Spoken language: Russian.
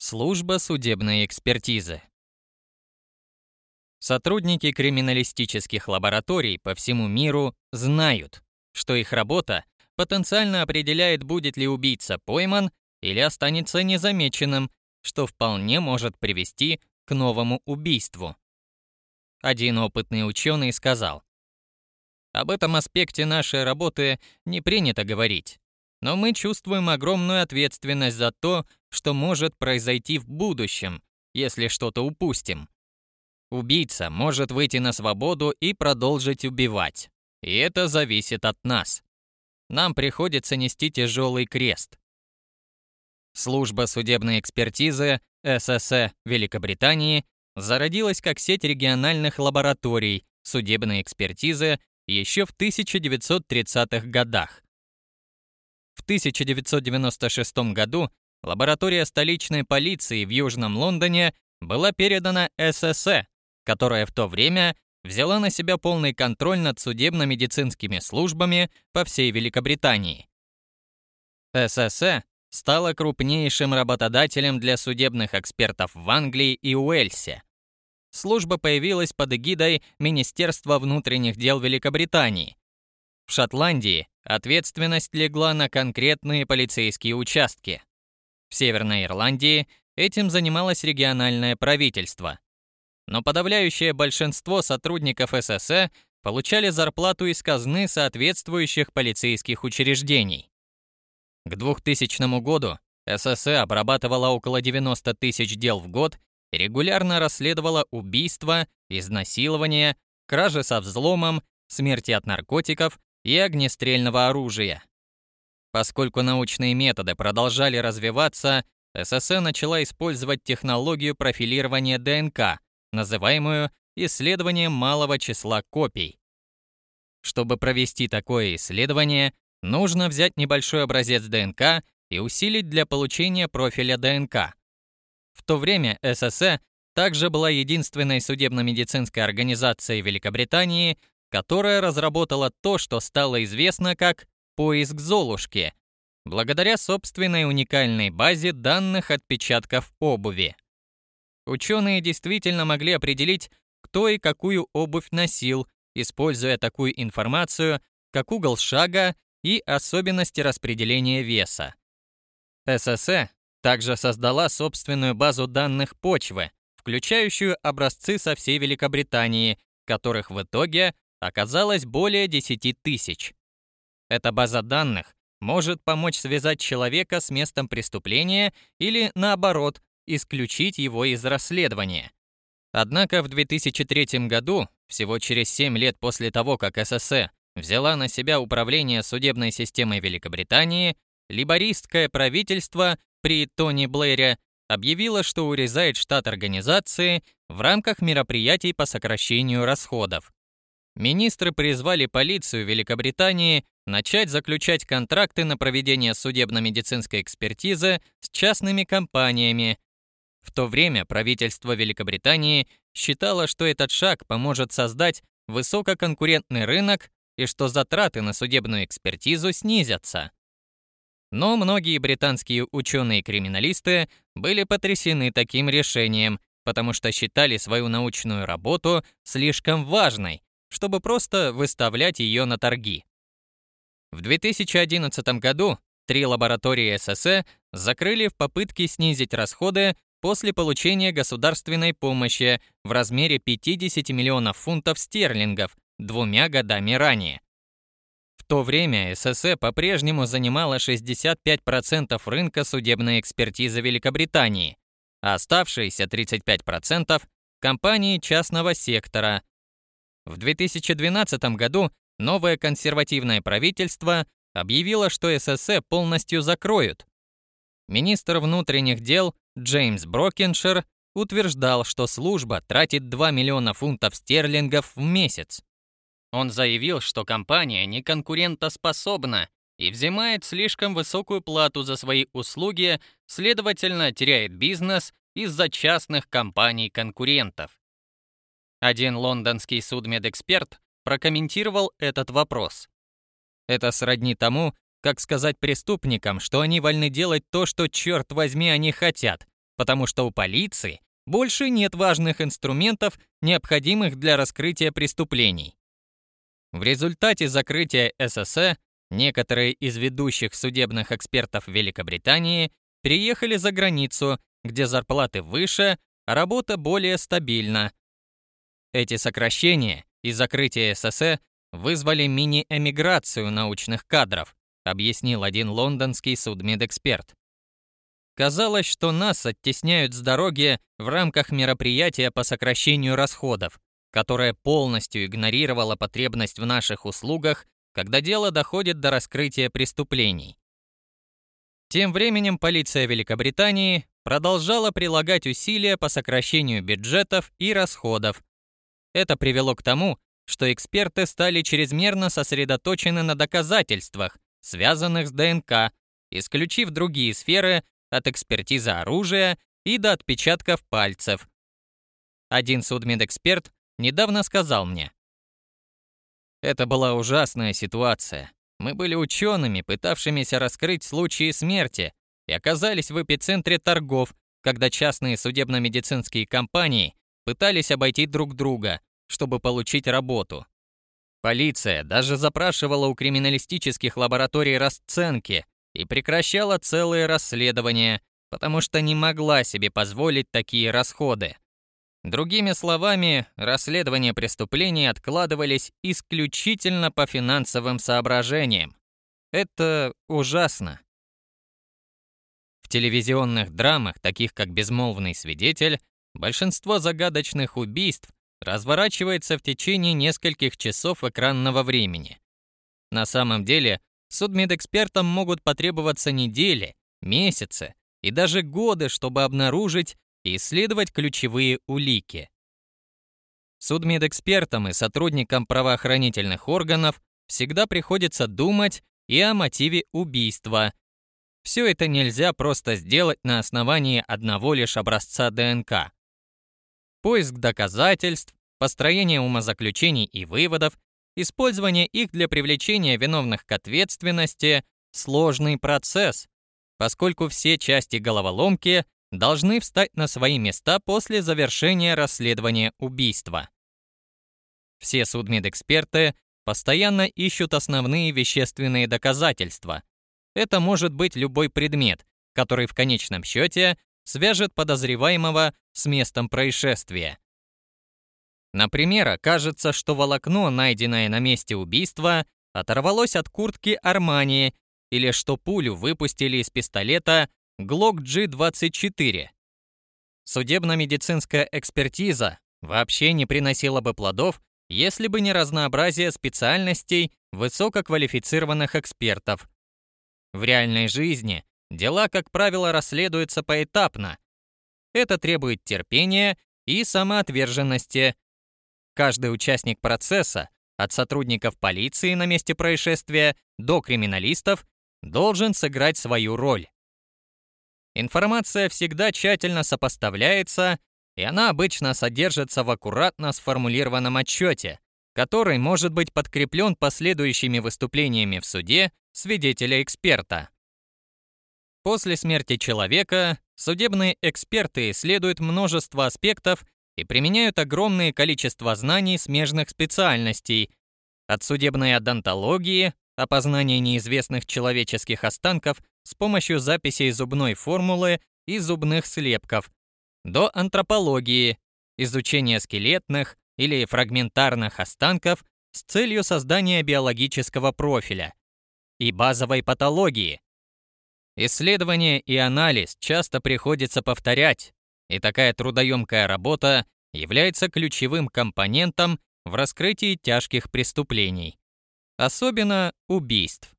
Служба судебной экспертизы. Сотрудники криминалистических лабораторий по всему миру знают, что их работа потенциально определяет, будет ли убийца пойман или останется незамеченным, что вполне может привести к новому убийству. Один опытный ученый сказал, «Об этом аспекте нашей работы не принято говорить, но мы чувствуем огромную ответственность за то, что может произойти в будущем, если что-то упустим. Убийца может выйти на свободу и продолжить убивать. И это зависит от нас. Нам приходится нести тяжелый крест. Служба судебной экспертизы ССС Великобритании зародилась как сеть региональных лабораторий судебной экспертизы еще в 1930-х годах. В 1996 году лаборатория столичной полиции в Южном Лондоне была передана ССС, которая в то время взяла на себя полный контроль над судебно-медицинскими службами по всей Великобритании. ССС стала крупнейшим работодателем для судебных экспертов в Англии и Уэльсе. Служба появилась под эгидой Министерства внутренних дел Великобритании. В Шотландии ответственность легла на конкретные полицейские участки. В Северной Ирландии этим занималось региональное правительство. Но подавляющее большинство сотрудников ССС получали зарплату из казны соответствующих полицейских учреждений. К 2000 году ССС обрабатывала около 90 тысяч дел в год и регулярно расследовала убийства, изнасилования, кражи со взломом, смерти от наркотиков и огнестрельного оружия. Поскольку научные методы продолжали развиваться, СССР начала использовать технологию профилирования ДНК, называемую исследованием малого числа копий. Чтобы провести такое исследование, нужно взять небольшой образец ДНК и усилить для получения профиля ДНК. В то время СССР также была единственной судебно-медицинской организацией Великобритании, которая разработала то, что стало известно как поиск Золушки, благодаря собственной уникальной базе данных отпечатков обуви. Ученые действительно могли определить, кто и какую обувь носил, используя такую информацию, как угол шага и особенности распределения веса. ССС также создала собственную базу данных почвы, включающую образцы со всей Великобритании, которых в итоге оказалось более 10 тысяч. Эта база данных может помочь связать человека с местом преступления или, наоборот, исключить его из расследования. Однако в 2003 году, всего через 7 лет после того, как СССР взяла на себя управление судебной системой Великобритании, либористское правительство при Тони Блэре объявило, что урезает штат организации в рамках мероприятий по сокращению расходов. Министры призвали полицию Великобритании начать заключать контракты на проведение судебно-медицинской экспертизы с частными компаниями. В то время правительство Великобритании считало, что этот шаг поможет создать высококонкурентный рынок и что затраты на судебную экспертизу снизятся. Но многие британские ученые-криминалисты были потрясены таким решением, потому что считали свою научную работу слишком важной, чтобы просто выставлять ее на торги. В 2011 году три лаборатории ССС закрыли в попытке снизить расходы после получения государственной помощи в размере 50 миллионов фунтов стерлингов двумя годами ранее. В то время ССС по-прежнему занимала 65% рынка судебной экспертизы Великобритании, а оставшиеся 35% – компании частного сектора. В 2012 году новое консервативное правительство объявило, что ССС полностью закроют. Министр внутренних дел Джеймс Брокеншир утверждал, что служба тратит 2 миллиона фунтов стерлингов в месяц. Он заявил, что компания не конкурентоспособна и взимает слишком высокую плату за свои услуги, следовательно, теряет бизнес из-за частных компаний-конкурентов. Один лондонский судмедэксперт прокомментировал этот вопрос. Это сродни тому, как сказать преступникам, что они вольны делать то, что, черт возьми, они хотят, потому что у полиции больше нет важных инструментов, необходимых для раскрытия преступлений. В результате закрытия ССС некоторые из ведущих судебных экспертов Великобритании переехали за границу, где зарплаты выше, а работа более стабильна. Эти сокращения и закрытие ССС вызвали мини-эмиграцию научных кадров, объяснил один лондонский судмедэксперт. Казалось, что нас оттесняют с дороги в рамках мероприятия по сокращению расходов, которое полностью игнорировало потребность в наших услугах, когда дело доходит до раскрытия преступлений. Тем временем полиция Великобритании продолжала прилагать усилия по сокращению бюджетов и расходов. Это привело к тому, что эксперты стали чрезмерно сосредоточены на доказательствах, связанных с ДНК, исключив другие сферы от экспертизы оружия и до отпечатков пальцев. Один судмедэксперт недавно сказал мне, «Это была ужасная ситуация. Мы были учеными, пытавшимися раскрыть случаи смерти, и оказались в эпицентре торгов, когда частные судебно-медицинские компании пытались обойти друг друга, чтобы получить работу. Полиция даже запрашивала у криминалистических лабораторий расценки и прекращала целые расследования, потому что не могла себе позволить такие расходы. Другими словами, расследования преступлений откладывались исключительно по финансовым соображениям. Это ужасно. В телевизионных драмах, таких как «Безмолвный свидетель», большинство загадочных убийств разворачивается в течение нескольких часов экранного времени. На самом деле, судмедэкспертам могут потребоваться недели, месяцы и даже годы, чтобы обнаружить и исследовать ключевые улики. Судмедэкспертам и сотрудникам правоохранительных органов всегда приходится думать и о мотиве убийства. Все это нельзя просто сделать на основании одного лишь образца ДНК. Поиск доказательств, построение умозаключений и выводов, использование их для привлечения виновных к ответственности – сложный процесс, поскольку все части головоломки должны встать на свои места после завершения расследования убийства. Все судмедэксперты постоянно ищут основные вещественные доказательства. Это может быть любой предмет, который в конечном счете свяжет подозреваемого с местом происшествия. Например, окажется, что волокно, найденное на месте убийства, оторвалось от куртки Армани, или что пулю выпустили из пистолета Glock G24. Судебно-медицинская экспертиза вообще не приносила бы плодов, если бы не разнообразие специальностей высококвалифицированных экспертов. В реальной жизни дела, как правило, расследуются поэтапно. Это требует терпения и самоотверженности. Каждый участник процесса, от сотрудников полиции на месте происшествия до криминалистов, должен сыграть свою роль. Информация всегда тщательно сопоставляется, и она обычно содержится в аккуратно сформулированном отчете, который может быть подкреплен последующими выступлениями в суде свидетеля-эксперта. После смерти человека судебные эксперты исследуют множество аспектов и применяют огромное количество знаний смежных специальностей, от судебной одонтологии, опознания неизвестных человеческих останков с помощью записей зубной формулы и зубных слепков, до антропологии, изучения скелетных или фрагментарных останков с целью создания биологического профиля, и базовой патологии. Исследование и анализ часто приходится повторять, и такая трудоемкая работа является ключевым компонентом в раскрытии тяжких преступлений, особенно убийств.